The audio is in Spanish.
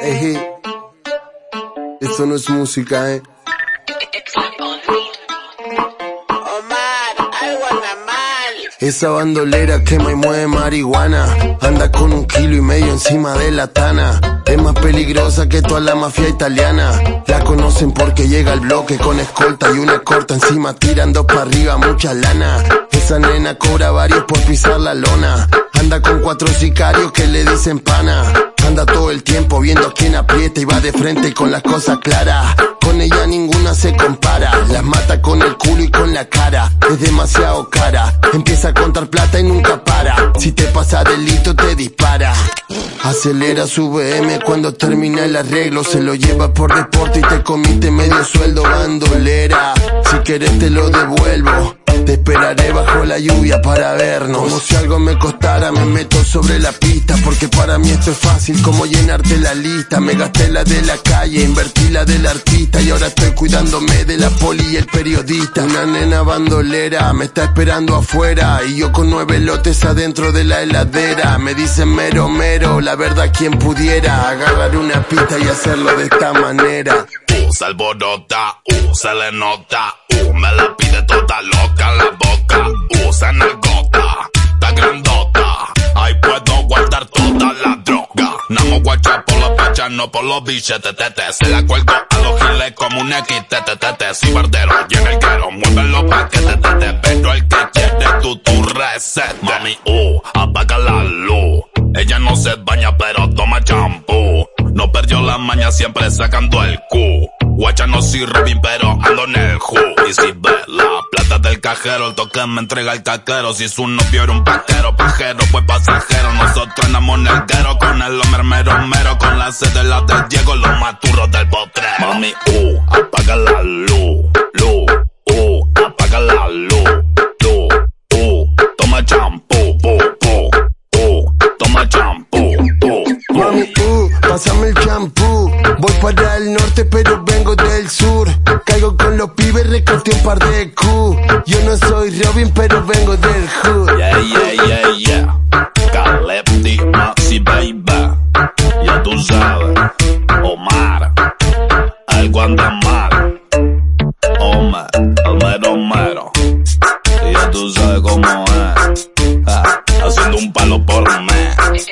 Eje, esto no es música, eh. Esa bandolera quema y mueve marihuana. Anda con un kilo y medio encima de la tana. Es más peligrosa que toda la mafia italiana. La conocen porque llega al bloque con escolta y una corta encima tirando para arriba mucha lana. Esa nena cobra varios por pisar la lona. Anda con cuatro sicarios que le dicen pana. Anda todo el tiempo viendo a quién aprieta y va de frente con las cosas claras. Con ella ninguna se compara. Las mata con el culo y con la cara. Es demasiado cara. Empieza a contar plata y nunca para. Si te pasa delito te dispara. Acelera su BM cuando termina el arreglo. Se lo lleva por deporte y te comiste medio sueldo bandolera. Si querés te lo devuelvo. Te esperaré bajo la lluvia para vernos. Como si algo me costara, me meto sobre la pista. Porque para mí esto es fácil como llenarte la lista. Me gasté la de la calle, invertí la del artista. Y ahora estoy cuidándome de la poli y el periodista. Una nena bandolera me está esperando afuera. Y yo con nueve lotes adentro de la heladera. Me dicen mero mero, la verdad quien pudiera agarrar una pista y hacerlo de esta manera. Uh, se alborota, uh, se le nota, me la pide toda loca la boca, uh, se nalgota, está grandota, ahí puedo guardar toda la droga. Namo guacha por la pecha, no por los billetes, tete, se la cuelgo a los giles como un X, tete, tete, si bardero, y en el quiero, mueven los paquetes, tete, pero el que quiere tú, tu receta. Mami, uh, apaga la luz, ella no se baña pero toma champú. No perdió la maña siempre sacando el cu. Guacha no soy Robin pero ando en el ju. Y si ve la plata del cajero, el toque me entrega el caquero. Si su novio era un paquero, pajero, pues pasajero. Nosotros andamos en el guero con el hombre mero mero. Con la sed de la del Diego, los maturros Yo vengo del sur, caigo con los pibes, recorté un par de Q. Yo no soy Robin, pero vengo del hood. Yeah, yeah, yeah, yeah. Calepti, Maxi, baby. Ya tú sabes. Omar, algo anda mal. Omar, el mero mero. Ya tú sabes cómo es. Haciendo un palo por mes.